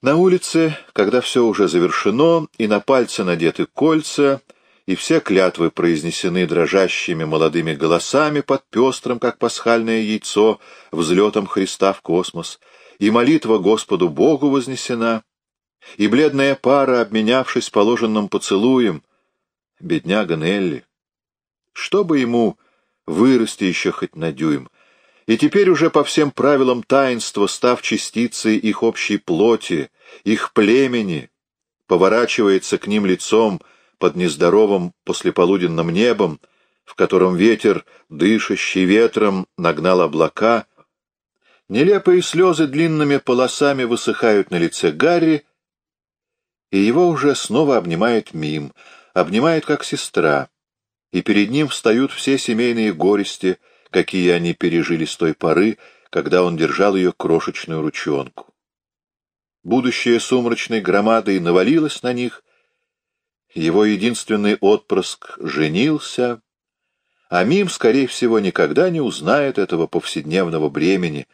На улице, когда все уже завершено, и на пальцы надеты кольца, и все клятвы произнесены дрожащими молодыми голосами под пестрым, как пасхальное яйцо, взлетом Христа в космос, и молитва Господу Богу вознесена, и бледная пара, обменявшись положенным поцелуем, бедняга Нелли, чтобы ему вырасти еще хоть на дюйм, и теперь уже по всем правилам таинства, став частицей их общей плоти, их племени, поворачивается к ним лицом под нездоровым послеполуденным небом, в котором ветер, дышащий ветром, нагнал облака. Нелепые слезы длинными полосами высыхают на лице Гарри, и его уже снова обнимает Мим, обнимает как сестра, и перед ним встают все семейные горести — какие они пережили с той поры, когда он держал ее крошечную ручонку. Будущее сумрачной громадой навалилось на них, его единственный отпрыск женился, а Мим, скорее всего, никогда не узнает этого повседневного бремени.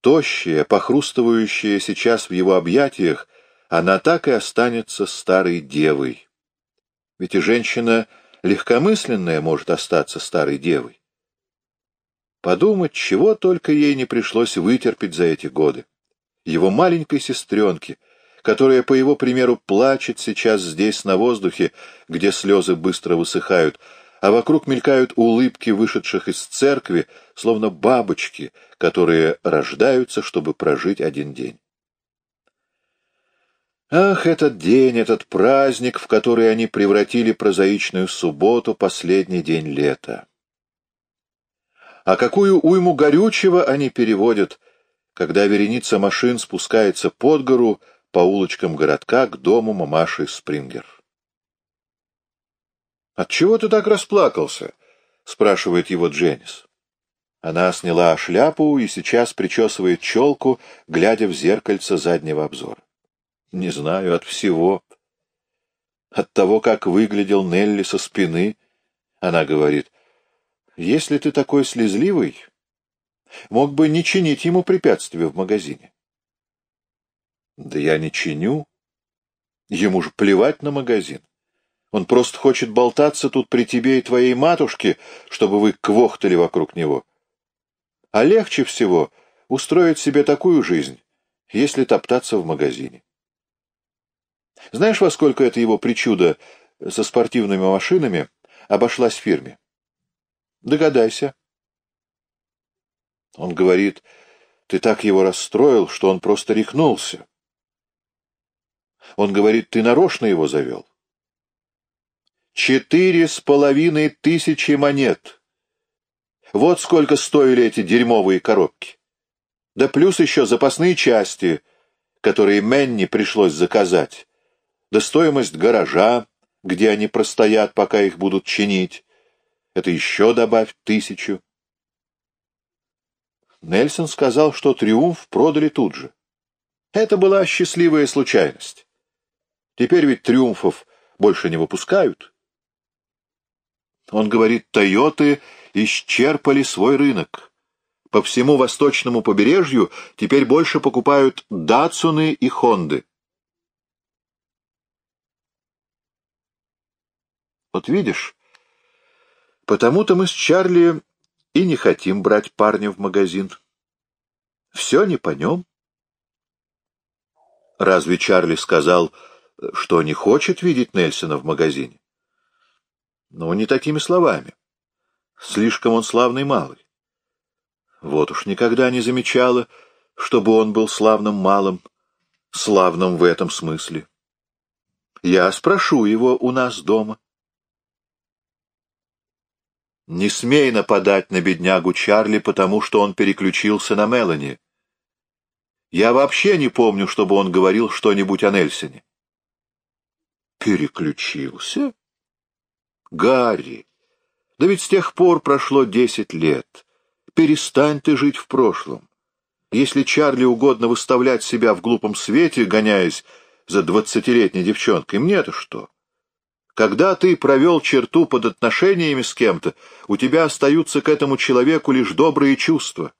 Тощая, похрустывающая сейчас в его объятиях, она так и останется старой девой. Ведь и женщина легкомысленная может остаться старой девой. Подумать, чего только ей не пришлось вытерпеть за эти годы. Его маленькой сестренке, которая, по его примеру, плачет сейчас здесь, на воздухе, где слезы быстро высыхают, а вокруг мелькают улыбки вышедших из церкви, словно бабочки, которые рождаются, чтобы прожить один день. Ах, этот день, этот праздник, в который они превратили прозаичную субботу, последний день лета! А какую уйму горючего они переводят, когда вереница машин спускается под гору по улочкам городка к дому мамаши Спрингер. «Отчего ты так расплакался?» — спрашивает его Дженнис. Она сняла шляпу и сейчас причесывает челку, глядя в зеркальце заднего обзора. «Не знаю, от всего. От того, как выглядел Нелли со спины, — она говорит, если ты такой слезливый, мог бы не чинить ему препятствия в магазине. Да я не чиню. Ему же плевать на магазин. Он просто хочет болтаться тут при тебе и твоей матушке, чтобы вы квохтали вокруг него. А легче всего устроить себе такую жизнь, если топтаться в магазине. Знаешь, во сколько эта его причуда со спортивными машинами обошлась фирме? Догадайся. Он говорит, ты так его расстроил, что он просто рехнулся. Он говорит, ты нарочно его завел. Четыре с половиной тысячи монет. Вот сколько стоили эти дерьмовые коробки. Да плюс еще запасные части, которые Менни пришлось заказать. Да стоимость гаража, где они простоят, пока их будут чинить. Это еще добавь тысячу. Нельсон сказал, что «Триумф» продали тут же. Это была счастливая случайность. Теперь ведь «Триумфов» больше не выпускают. Он говорит, «Тойоты» исчерпали свой рынок. По всему восточному побережью теперь больше покупают «Датсуны» и «Хонды». Вот видишь, Потому-то мы с Чарли и не хотим брать парня в магазин. Все не по нем. Разве Чарли сказал, что не хочет видеть Нельсона в магазине? Ну, не такими словами. Слишком он славный малый. Вот уж никогда не замечала, чтобы он был славным малым, славным в этом смысле. Я спрошу его у нас дома. Не смей нападать на беднягу Чарли, потому что он переключился на Мелани. Я вообще не помню, чтобы он говорил что-нибудь о Нельсоне. Переключился? Гарри, да ведь с тех пор прошло десять лет. Перестань ты жить в прошлом. Если Чарли угодно выставлять себя в глупом свете, гоняясь за двадцатилетней девчонкой, мне-то что? Когда ты провел черту под отношениями с кем-то, у тебя остаются к этому человеку лишь добрые чувства.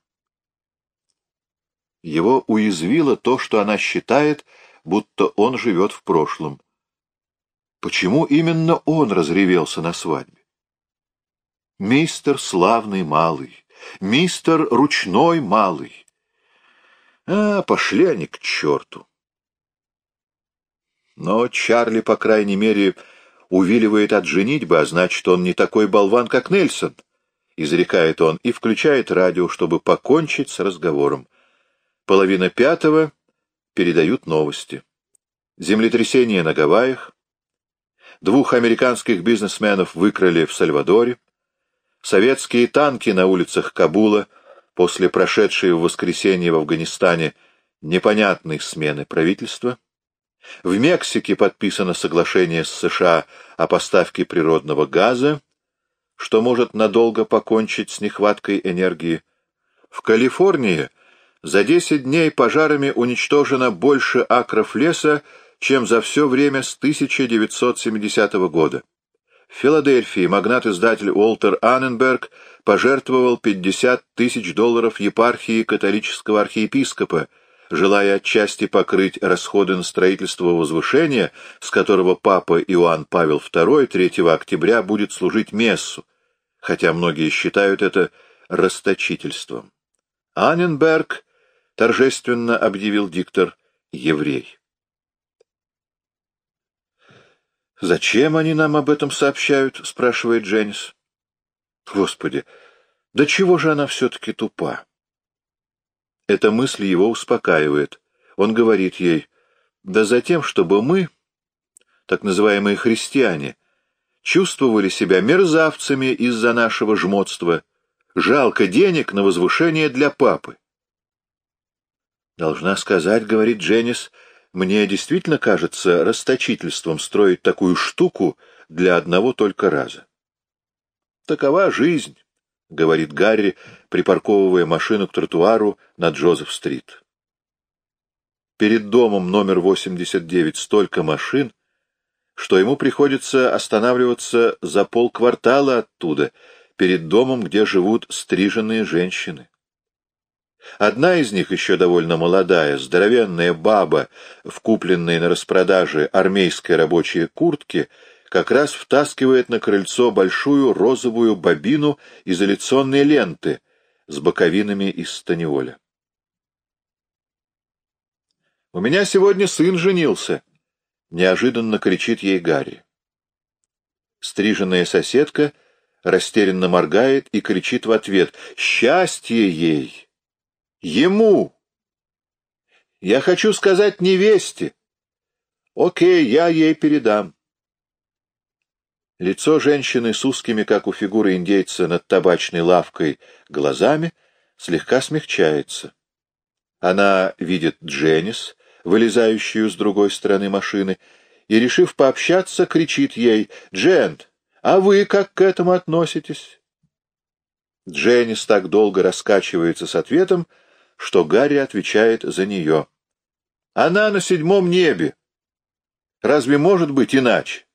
Его уязвило то, что она считает, будто он живет в прошлом. Почему именно он разревелся на свадьбе? Мистер славный малый, мистер ручной малый. А, пошли они к черту. Но Чарли, по крайней мере, увиливает от женитьбы, а значит, он не такой болван, как Нельсон, — изрекает он и включает радио, чтобы покончить с разговором. Половина пятого передают новости. Землетрясение на Гавайях, Двух американских бизнесменов выкрали в Сальвадоре. Советские танки на улицах Кабула после прошедшей в воскресенье в Афганистане непонятной смены правительства. В Мексике подписано соглашение с США о поставке природного газа, что может надолго покончить с нехваткой энергии. В Калифорнии за 10 дней пожарами уничтожено больше акров леса, чем за все время с 1970 года. В Филадельфии магнат-издатель Уолтер Анненберг пожертвовал 50 тысяч долларов епархии католического архиепископа, желая отчасти покрыть расходы на строительство возвышения, с которого папа Иоанн Павел II 3 октября будет служить мессу, хотя многие считают это расточительством. Анненберг торжественно объявил диктор «еврей». «Зачем они нам об этом сообщают?» — спрашивает Дженнис. «Господи, да чего же она все-таки тупа?» Эта мысль его успокаивает. Он говорит ей, «Да за тем, чтобы мы, так называемые христиане, чувствовали себя мерзавцами из-за нашего жмотства. Жалко денег на возвышение для папы». «Должна сказать, — говорит Дженнис, — мне действительно кажется расточительством строить такую штуку для одного только раза. Такова жизнь, — говорит Гарри, припарковывая машину к тротуару на Джозеф-стрит. Перед домом номер 89 столько машин, что ему приходится останавливаться за полквартала оттуда, перед домом, где живут стриженные женщины. Одна из них, еще довольно молодая, здоровенная баба, в купленной на распродаже армейской рабочей куртке, как раз втаскивает на крыльцо большую розовую бобину изоляционной ленты с боковинами из станиоля. «У меня сегодня сын женился!» — неожиданно кричит ей Гарри. Стриженная соседка растерянно моргает и кричит в ответ «Счастье ей!» Ему. Я хочу сказать невесте. Окей, я ей передам. Лицо женщины с узкими, как у фигуры индейца, над табачной лавкой глазами слегка смягчается. Она видит Дженнис, вылезающую с другой стороны машины, и, решив пообщаться, кричит ей «Джент, а вы как к этому относитесь?» Дженнис так долго раскачивается с ответом, что Гарри отвечает за нее. Она на седьмом небе. Разве может быть иначе?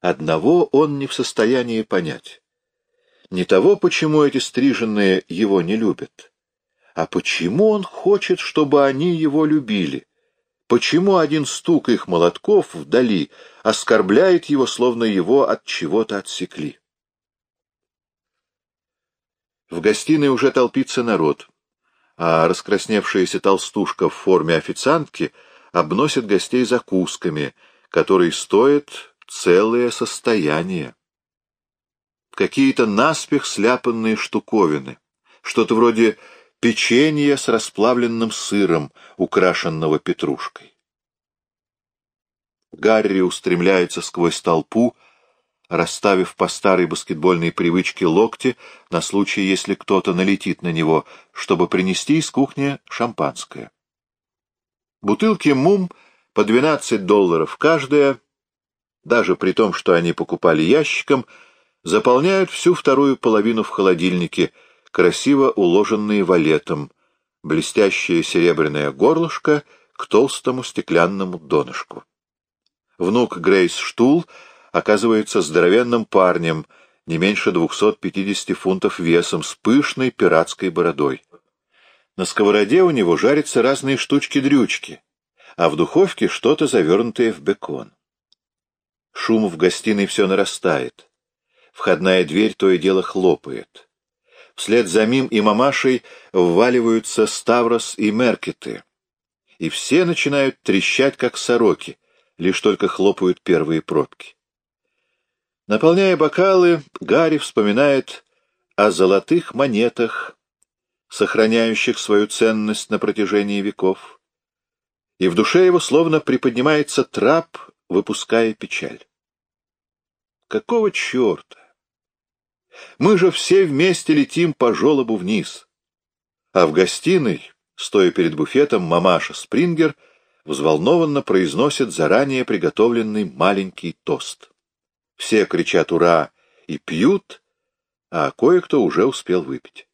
Одного он не в состоянии понять. Не того, почему эти стриженные его не любят, а почему он хочет, чтобы они его любили. Почему один стук их молотков вдали оскорбляет его, словно его от чего-то отсекли? В гостиной уже толпится народ, а раскрасневшаяся толстушка в форме официантки обносит гостей закусками, которые стоят целое состояние. Какие-то наспех сляпанные штуковины, что-то вроде печенья с расплавленным сыром, украшенного петрушкой. Гарри устремляется сквозь толпу, расставив по старой баскетбольной привычке локти на случай, если кто-то налетит на него, чтобы принести из кухни шампанское. Бутылки мум по 12 долларов каждая, даже при том, что они покупали ящиком, заполняют всю вторую половину в холодильнике, красиво уложенные валетом, блестящее серебряное горлышко к толстому стеклянному донышку. Внук Грейс Штул — оказывается здоровенным парнем, не меньше 250 фунтов весом, с пышной пиратской бородой. На сковороде у него жарятся разные штучки-дрючки, а в духовке что-то завернутое в бекон. Шум в гостиной все нарастает. Входная дверь то и дело хлопает. Вслед за Мим и мамашей вваливаются Ставрос и Меркеты. И все начинают трещать, как сороки, лишь только хлопают первые пробки. Наполняя бокалы, Гарри вспоминает о золотых монетах, сохраняющих свою ценность на протяжении веков. И в душе его словно приподнимается трап, выпуская печаль. Какого черта? Мы же все вместе летим по желобу вниз. А в гостиной, стоя перед буфетом, мамаша Спрингер взволнованно произносит заранее приготовленный маленький тост. Все кричат «Ура!» и пьют, а кое-кто уже успел выпить.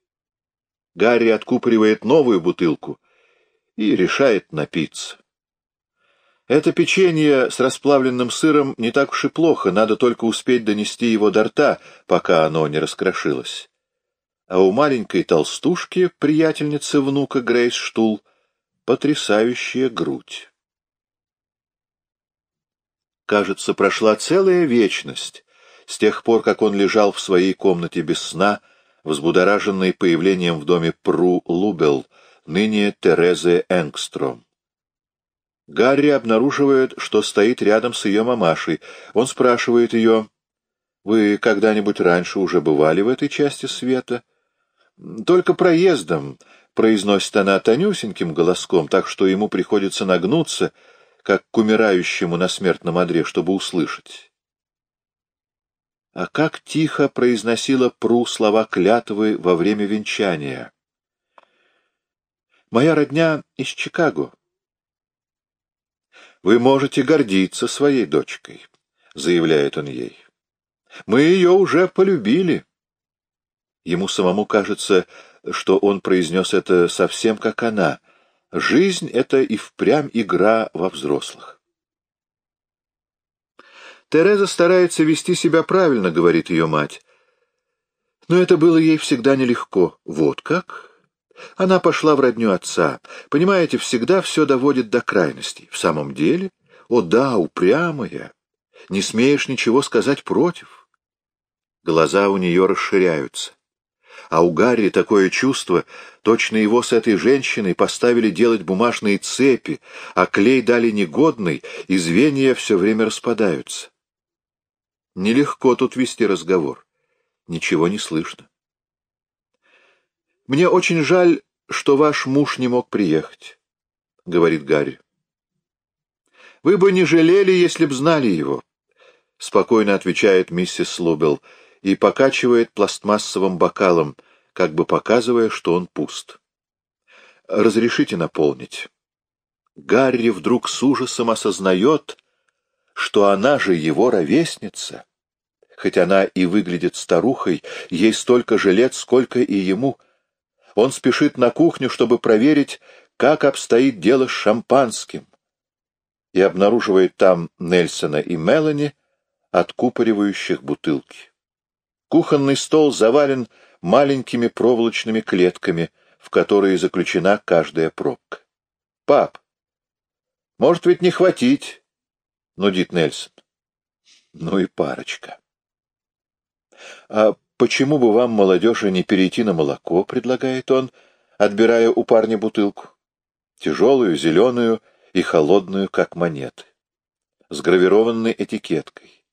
Гарри откупоривает новую бутылку и решает напиться. Это печенье с расплавленным сыром не так уж и плохо, надо только успеть донести его до рта, пока оно не раскрошилось. А у маленькой толстушки, приятельницы внука Грейс Штул, потрясающая грудь. Кажется, прошла целая вечность с тех пор, как он лежал в своей комнате без сна, взбудораженный появлением в доме Пру Лубел, ныне Терезы Энгстром. Гарри обнаруживает, что стоит рядом с ее мамашей. Он спрашивает ее, «Вы когда-нибудь раньше уже бывали в этой части света?» «Только проездом», — произносит она тонюсеньким голоском, так что ему приходится нагнуться, как к умирающему на смертном одре, чтобы услышать. А как тихо произносила Пру слова клятвы во время венчания. «Моя родня из Чикаго», «Вы можете гордиться своей дочкой», — заявляет он ей. «Мы ее уже полюбили». Ему самому кажется, что он произнес это совсем как она. Жизнь — это и впрямь игра во взрослых. Тереза старается вести себя правильно, говорит ее мать. Но это было ей всегда нелегко. Вот как? Она пошла в родню отца. Понимаете, всегда все доводит до крайностей. В самом деле? О да, упрямая. Не смеешь ничего сказать против. Глаза у нее расширяются. А у Гарри такое чувство, точно его с этой женщиной поставили делать бумажные цепи, а клей дали негодный, и звенья все время распадаются. Нелегко тут вести разговор. Ничего не слышно. «Мне очень жаль, что ваш муж не мог приехать», — говорит Гарри. «Вы бы не жалели, если б знали его», — спокойно отвечает миссис Лубел и покачивает пластмассовым бокалом, как бы показывая, что он пуст. «Разрешите наполнить». Гарри вдруг с ужасом осознает, что она же его ровесница. Хоть она и выглядит старухой, ей столько же лет, сколько и ему — он спешит на кухню, чтобы проверить, как обстоит дело с шампанским, и обнаруживает там Нельсона и Мелани, откупоривающих бутылки. Кухонный стол завален маленькими проволочными клетками, в которые заключена каждая пробка. «Пап, может ведь не хватить?» — нудит Нельсон. Ну и парочка. «А «Почему бы вам, молодежи, не перейти на молоко?» — предлагает он, отбирая у парня бутылку. Тяжелую, зеленую и холодную, как монеты. С гравированной этикеткой.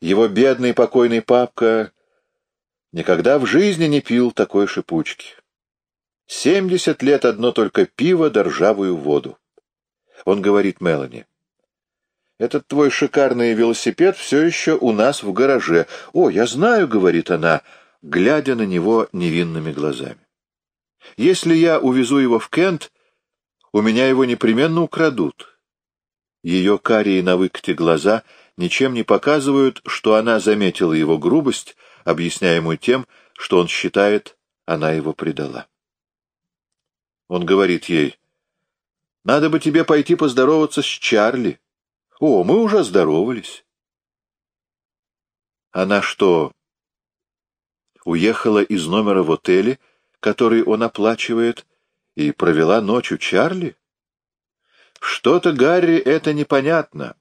Его бедный покойный папка никогда в жизни не пил такой шипучки. Семьдесят лет одно только пиво да ржавую воду. Он говорит Мелани. Этот твой шикарный велосипед все еще у нас в гараже. О, я знаю, — говорит она, глядя на него невинными глазами. Если я увезу его в Кент, у меня его непременно украдут. Ее карие на выкате глаза ничем не показывают, что она заметила его грубость, объясняемую тем, что он считает, она его предала. Он говорит ей, «Надо бы тебе пойти поздороваться с Чарли». О, мы уже здоровались. Она что, уехала из номера в отеле, который он оплачивает, И провела ночь у Чарли? Что-то Гарри это непонятно.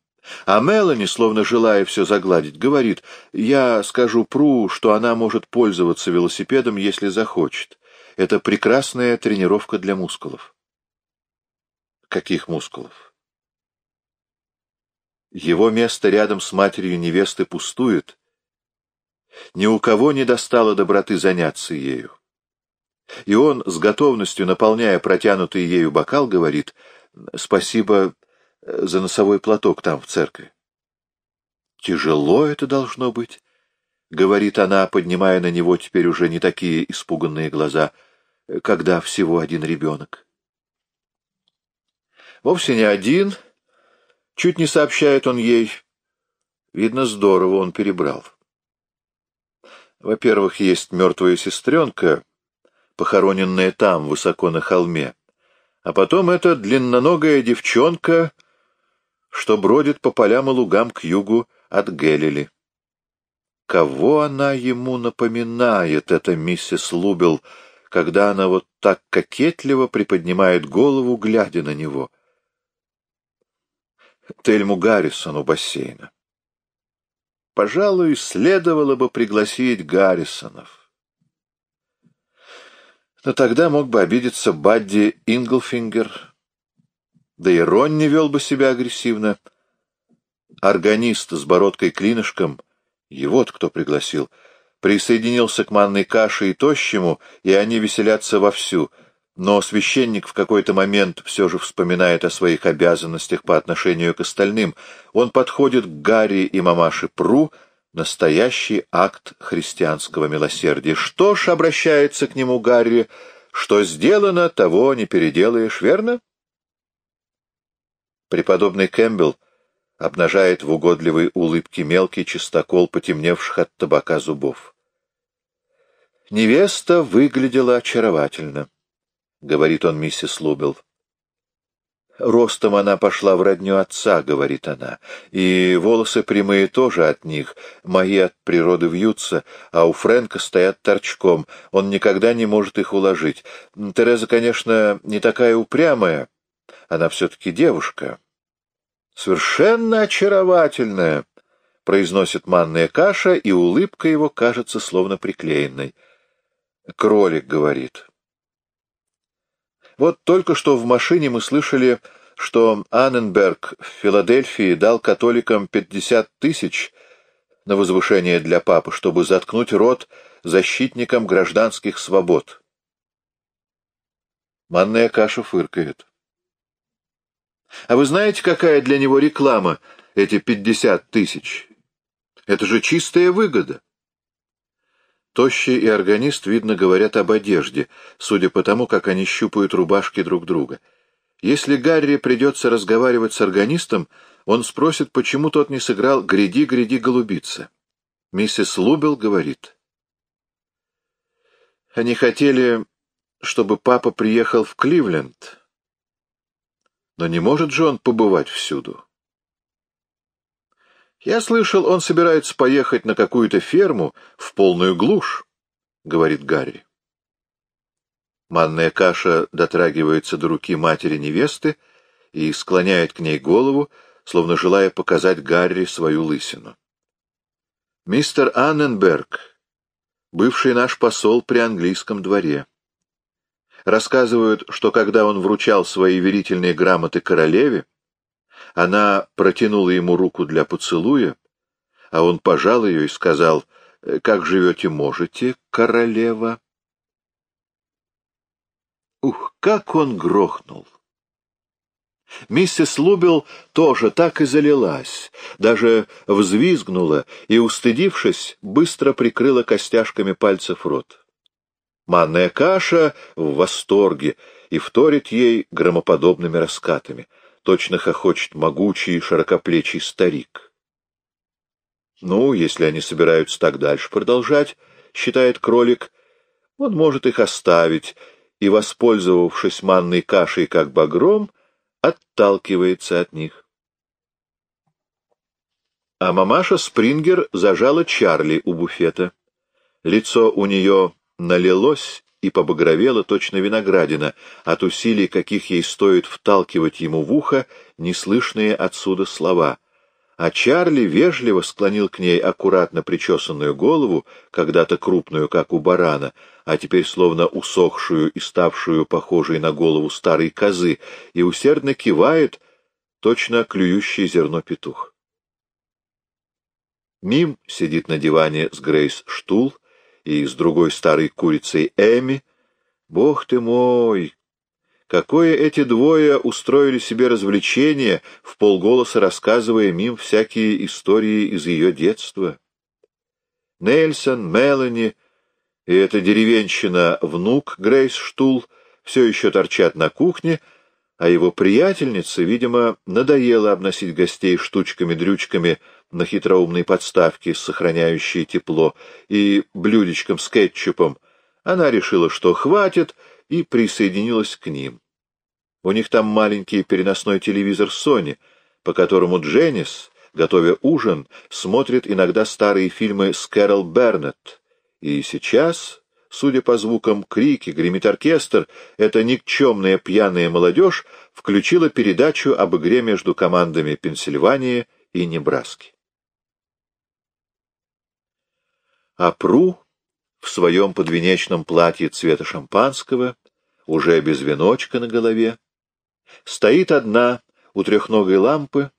А Мелани, словно желая все загладить, говорит, «Я скажу Пру, что она может пользоваться велосипедом, если захочет. Это прекрасная тренировка для мускулов». Каких мускулов? Его место рядом с матерью невесты пустует. Ни у кого не достало доброты заняться ею. И он, с готовностью наполняя протянутый ею бокал, говорит, «Спасибо, за носовой платок там, в церкви. «Тяжело это должно быть», — говорит она, поднимая на него теперь уже не такие испуганные глаза, когда всего один ребенок. Вовсе не один, чуть не сообщает он ей. Видно, здорово он перебрал. Во-первых, есть мертвая сестренка, похороненная там, высоко на холме, а потом эта длинноногая девчонка — что бродит по полям и лугам к югу от Гелили. Кого она ему напоминает, эта миссис Лубел, когда она вот так кокетливо приподнимает голову, глядя на него? Тельму Гаррисон у бассейна. Пожалуй, следовало бы пригласить Гаррисонов. Но тогда мог бы обидеться Бадди Инглфингер, да и Рон не вел бы себя агрессивно. Органист с бородкой-клинышком, его-то кто пригласил, присоединился к манной каше и тощему, и они веселятся вовсю, но священник в какой-то момент все же вспоминает о своих обязанностях по отношению к остальным. Он подходит к Гарри и мамаше Пру, настоящий акт христианского милосердия. Что ж, обращается к нему Гарри, что сделано, того не переделаешь, верно? Преподобный Кэмпбелл обнажает в угодливой улыбке мелкий чистокол потемневших от табака зубов. «Невеста выглядела очаровательно», — говорит он миссис Лубел. «Ростом она пошла в родню отца», — говорит она, — «и волосы прямые тоже от них, мои от природы вьются, а у Фрэнка стоят торчком, он никогда не может их уложить. Тереза, конечно, не такая упрямая, она все-таки девушка. Совершенно очаровательная, произносит манная каша, и улыбка его кажется словно приклеенной. Кролик говорит. Вот только что в машине мы слышали, что Анненберг в Филадельфии дал католикам 50 тысяч на возвышение для папы, чтобы заткнуть рот защитникам гражданских свобод. Манная каша фыркает. А вы знаете, какая для него реклама, эти пятьдесят тысяч? Это же чистая выгода. Тощий и органист, видно, говорят об одежде, судя по тому, как они щупают рубашки друг друга. Если Гарри придется разговаривать с органистом, он спросит, почему тот не сыграл «Гряди, гряди, голубица». Миссис Лубел говорит. Они хотели, чтобы папа приехал в Кливленд, но не может же он побывать всюду. Я слышал, он собирается поехать на какую-то ферму в полную глушь, — говорит Гарри. Манная каша дотрагивается до руки матери невесты и склоняет к ней голову, словно желая показать Гарри свою лысину. Мистер Анненберг, бывший наш посол при английском дворе. Рассказывают, что когда он вручал свои верительные грамоты королеве, она протянула ему руку для поцелуя, а он пожал ее и сказал, «Как живете, можете, королева?» Ух, как он грохнул! Миссис Лубел тоже так и залилась, даже взвизгнула и, устыдившись, быстро прикрыла костяшками пальцев рот. Манная каша в восторге и вторит ей громоподобными раскатами. Точно хохочет могучий широкоплечий старик. Ну, если они собираются так дальше продолжать, считает кролик, он может их оставить и, воспользовавшись манной кашей как багром, отталкивается от них. А мамаша Спрингер зажала Чарли у буфета. Лицо у нее налилось и побагровела точно виноградина от усилий, каких ей стоит вталкивать ему в ухо неслышные отсюда слова. А Чарли вежливо склонил к ней аккуратно причесанную голову, когда-то крупную, как у барана, а теперь словно усохшую и ставшую похожей на голову старой козы, и усердно кивает, точно клюющий зерно петух. Мим сидит на диване с Грейс Штул и с другой старой курицей Эми. Бог ты мой! Какое эти двое устроили себе развлечение, в полголоса рассказывая Мим всякие истории из ее детства. Нельсон, Мелани и эта деревенщина внук Грейс Штул все еще торчат на кухне, а его приятельнице, видимо, надоело обносить гостей штучками-дрючками на хитроумной подставке, сохраняющей тепло, и блюдечком с кетчупом. Она решила, что хватит, и присоединилась к ним. У них там маленький переносной телевизор Sony, по которому Дженнис, готовя ужин, смотрит иногда старые фильмы с Кэрол Бернетт. И сейчас Судя по звукам крики, гремит оркестр, эта никчемная пьяная молодежь включила передачу об игре между командами Пенсильвании и Небраски. А Пру в своем подвенечном платье цвета шампанского, уже без веночка на голове, стоит одна у трехногой лампы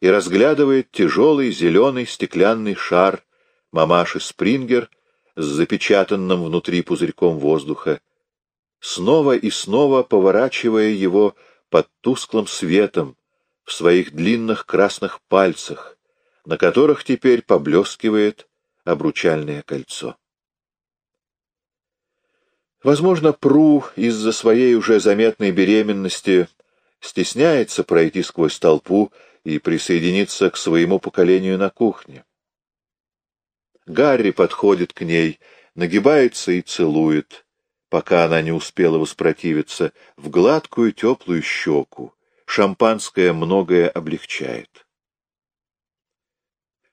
и разглядывает тяжелый зеленый стеклянный шар мамаши Спрингер — с запечатанным внутри пузырьком воздуха, снова и снова поворачивая его под тусклым светом в своих длинных красных пальцах, на которых теперь поблескивает обручальное кольцо. Возможно, Пру из-за своей уже заметной беременности стесняется пройти сквозь толпу и присоединиться к своему поколению на кухне. Гарри подходит к ней, нагибается и целует, пока она не успела воспротивиться, в гладкую теплую щеку. Шампанское многое облегчает.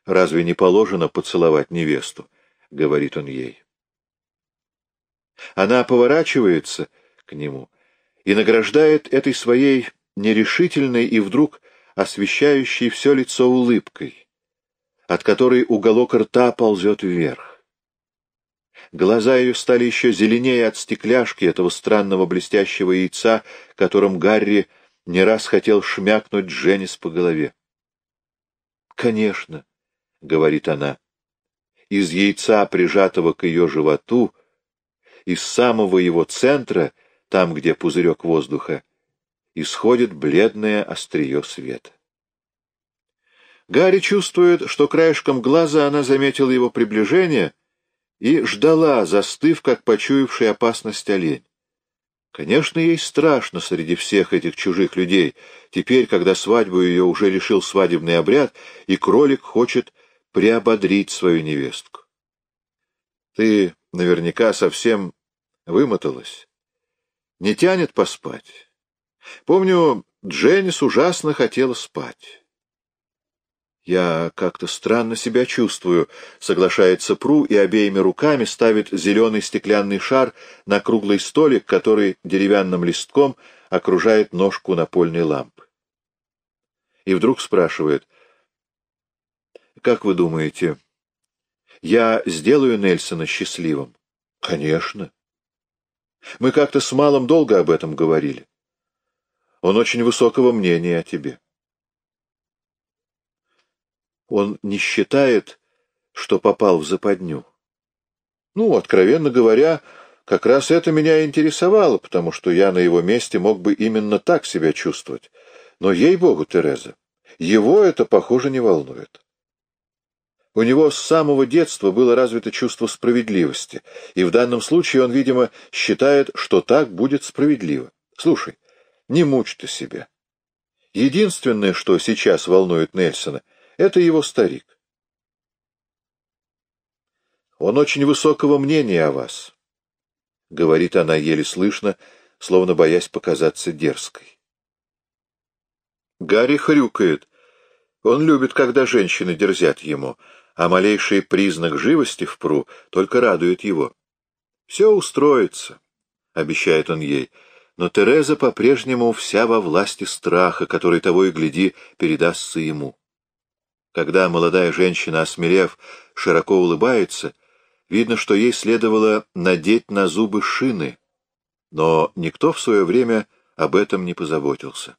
«Разве не положено поцеловать невесту?» — говорит он ей. Она поворачивается к нему и награждает этой своей нерешительной и вдруг освещающей все лицо улыбкой от которой уголок рта ползет вверх. Глаза ее стали еще зеленее от стекляшки этого странного блестящего яйца, которым Гарри не раз хотел шмякнуть Дженнис по голове. «Конечно», — говорит она, — «из яйца, прижатого к ее животу, из самого его центра, там, где пузырек воздуха, исходит бледное острие света. Гарри чувствует, что краешком глаза она заметила его приближение и ждала, застыв, как почуявший опасность олень. Конечно, ей страшно среди всех этих чужих людей, теперь, когда свадьбу ее уже решил свадебный обряд, и кролик хочет приободрить свою невестку. Ты наверняка совсем вымоталась. Не тянет поспать. Помню, Дженнис ужасно хотела спать. «Я как-то странно себя чувствую», — соглашается Пру и обеими руками ставит зеленый стеклянный шар на круглый столик, который деревянным листком окружает ножку напольной лампы. И вдруг спрашивает, «Как вы думаете, я сделаю Нельсона счастливым?» «Конечно. Мы как-то с Малым долго об этом говорили. Он очень высокого мнения о тебе». Он не считает, что попал в западню. Ну, откровенно говоря, как раз это меня интересовало, потому что я на его месте мог бы именно так себя чувствовать. Но, ей-богу, Тереза, его это, похоже, не волнует. У него с самого детства было развито чувство справедливости, и в данном случае он, видимо, считает, что так будет справедливо. Слушай, не мучь ты себя. Единственное, что сейчас волнует Нельсона — это его старик. Он очень высокого мнения о вас, — говорит она еле слышно, словно боясь показаться дерзкой. Гарри хрюкает. Он любит, когда женщины дерзят ему, а малейший признак живости в пру только радует его. Все устроится, — обещает он ей, но Тереза по-прежнему вся во власти страха, который того и гляди передастся ему. Когда молодая женщина, осмелев, широко улыбается, видно, что ей следовало надеть на зубы шины, но никто в свое время об этом не позаботился.